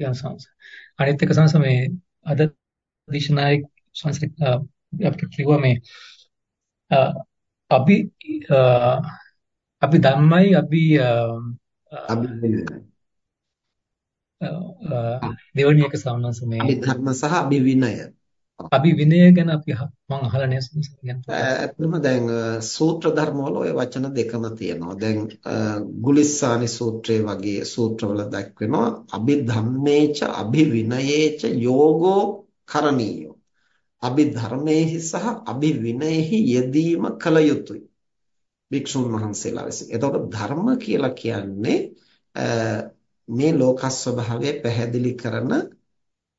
යන සංස. අනිත් එක සංස මේ අද දේශනායේ සංස අපිට කිව්වා මේ අපි අපි ධම්මයි අපි එක සම්නස මේ අභිධර්ම සහ අභිවිනය අභිවිනය ගැන අපි මම අහලා නෑ ඇත්තම දැන් සූත්‍ර ධර්ම වල ওই වචන දෙකම තියෙනවා. දැන් ගුලිස්සානි සූත්‍රයේ වගේ සූත්‍රවල දක්වනවා අභිධම්මේච අභිවිනයේච යෝගෝ කරණීයෝ. අභිධර්මයේහි සහ අභිවිනයෙහි යෙදීම කල යුතුය. භික්ෂුන් වහන්සේලා විසින්. එතකොට ධර්ම කියලා කියන්නේ මේ ලෝක ස්වභාවය පැහැදිලි කරන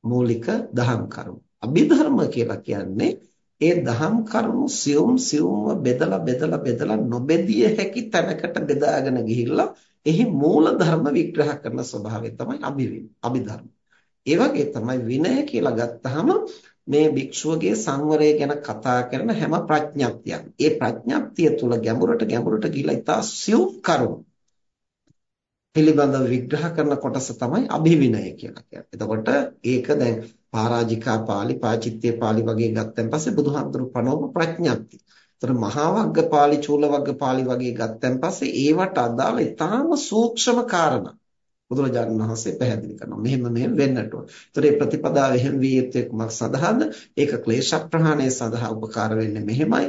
මූලික දහම් කරුණු. අභිධර්ම කියලා කියන්නේ ඒ දහම් කරුණු සියුම් සියුම්ව බෙදලා බෙදලා බෙදලා නොබෙදිය හැකි තැනකට බෙදාගෙන ගිහිල්ලා එහි මූල ධර්ම විග්‍රහ කරන ස්වභාවය තමයි අභිධර්ම. ඒ වගේ තමයි විනය කියලා ගත්තාම මේ භික්ෂුවගේ සංවරය ගැන කතා කරන හැම ප්‍රඥප්තියක්. ඒ ප්‍රඥප්තිය තුල ගැඹුරට ගැඹුරට ගිහිලා ඉතා සියුම් කරුණු පිළිබඳව විග්‍රහ කරන කොටස තමයි අභිවිනය කියලා කියන්නේ. එතකොට ඒක දැන් පරාජිකා පාළි, පාචිත්‍ය පාළි වගේ ගත්තන් පස්සේ බුදුහාමුදුරු පනවම ප්‍රඥප්ති. එතකොට මහා වග්ග පාළි, චූල වග්ග පාළි වගේ ගත්තන් පස්සේ ඒවට අදාළ ඊටාම සූක්ෂම කාරණා බුදුරජාණන් වහන්සේ පැහැදිලි කරනවා. මෙහෙම මෙහෙම වෙන්නට ඕන. ඒතර මේ ප්‍රතිපදාව එහෙම විය යුත්තේ කුමක් සඳහාද? ඒක ක්ලේශ ප්‍රහාණය සඳහා උපකාර වෙන්නේ මෙහෙමයි.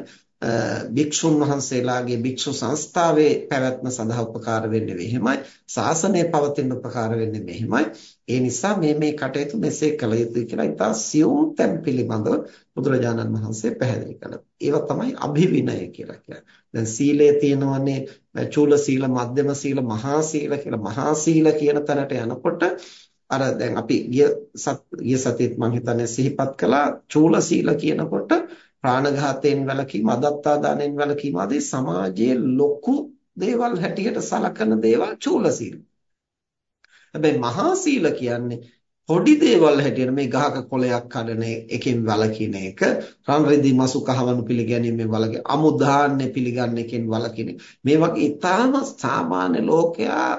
භික්ෂුන් වහන්සේලාගේ භික්ෂු සංස්ථාවේ පැවැත්ම සඳහා උපකාර වෙන්නේ මෙහෙමයි. ශාසනය පවතින උපකාර වෙන්නේ මෙහෙමයි. ඒ නිසා මේ මේ කටයුතු මෙසේ කළ යුතුයි කියලා ඉතා සියුම් තැන් පිළිබඳව බුදුරජාණන් වහන්සේ පැහැදිලි කළා. ඒවා තමයි අභිවිනය කියලා කියන්නේ. දැන් සීලය තියෙනවනේ චූල සීල, මධ්‍යම සීල, මහා සීල කියලා. මහා සීල කියන තැනට යනකොට අර දැන් අපි ගිය ගිය සතියේත් මම හිතන්නේ සිහිපත් කළා චූල සීල කියනකොට ප්‍රාණඝාතයෙන් වැළකීම, අදත්තා දාණයෙන් වැළකීම ආදී සමාජයේ ලොකු දේවල් හැටියට සලකන දේවල් චූල සීල. හැබැයි මහා සීල කියන්නේ පොඩි දේවල් හැටියට මේ ගහක කොළයක් කඩන එකෙන් වළකින එක, රන් රිදී මසු කහවණු පිළිගැනීමෙන් වළකින, අමු දාන්නේ පිළිගන්න එකෙන් වළකින. මේ වගේ ඊටාම සාමාන්‍ය ලෝකයා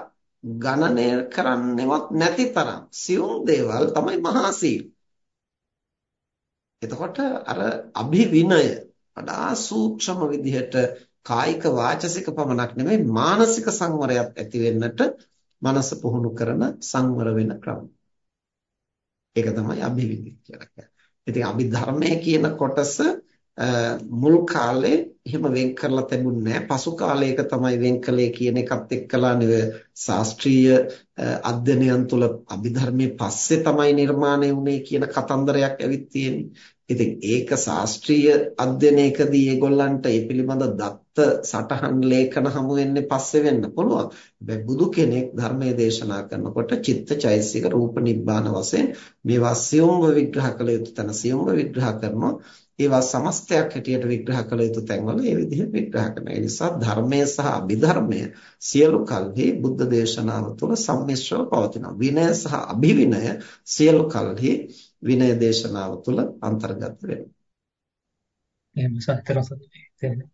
ගණනය කරන්නේවත් නැති තරම් සියුම් දේවල් තමයි මහා සීල. එතකොට අර අභිවිනය වඩා සූක්ෂම විදිහට කායික වාචසික පමණක් නෙමෙයි මානසික සංවරයක් ඇති වෙන්නට මනස පුහුණු කරන සංවර වෙන ක්‍රම. ඒක තමයි අභිවිනය කියලා කියන්නේ. ඉතින් අභිධර්මයේ කියන කොටස මුල් කාලේ එහෙම වෙන් කරලා තිබුණේ නැහැ. පසු කාලයක තමයි වෙන් කළේ කියන එකත් එක්කලා නෙවෙ ශාස්ත්‍රීය අධ්‍යයනයන් තුළ අභිධර්මයේ පස්සේ තමයි නිර්මාණය වුනේ කියන කතන්දරයක් ඇවිත් තියෙන්නේ. ඉතින් ඒක ශාස්ත්‍රීය අධ්‍යයනයකදී ඒගොල්ලන්ට ඒ පිළිබඳ දත්ත සටහන් ලේඛන හමු වෙන්නේ පස්සේ වෙන්න පුළුවන්. හැබැයි බුදු කෙනෙක් ධර්මයේ දේශනා කරනකොට චිත්තචෛසික රූප නිබ්බාන වශයෙන් මේවා සියුම්ව විග්‍රහ කළ යුතු තැන සියුම්ව විග්‍රහ කරනවා. ඒවා සමස්තයක් හැටියට විග්‍රහ කළ යුතු තැන්වල ඒ විදිහට විග්‍රහ කරනවා. ඒ නිසා ධර්මය සහ අභිධර්මය සියලු කල්හි බුද්ධ දේශනාව තුළ සම්මිශ්‍රව පවතිනවා. විනය සහ අභිවිනය සියලු කල්හි විනය දේශනාව තුළ අන්තර්ගත වෙනවා. එහෙම සත්‍යරසදී